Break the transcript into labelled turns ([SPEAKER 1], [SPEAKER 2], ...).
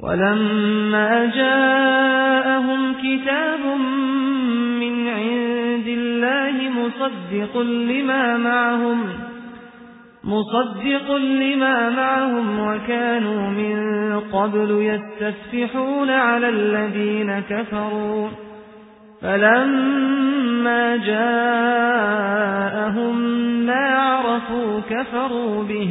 [SPEAKER 1] ولما جاءهم كتاب من عند الله مصدق لما معهم مصدق لما معهم وكانوا من قبل يستفتحون على الذين كفروا. فلما جاءهم ما عرفوا كفروا به.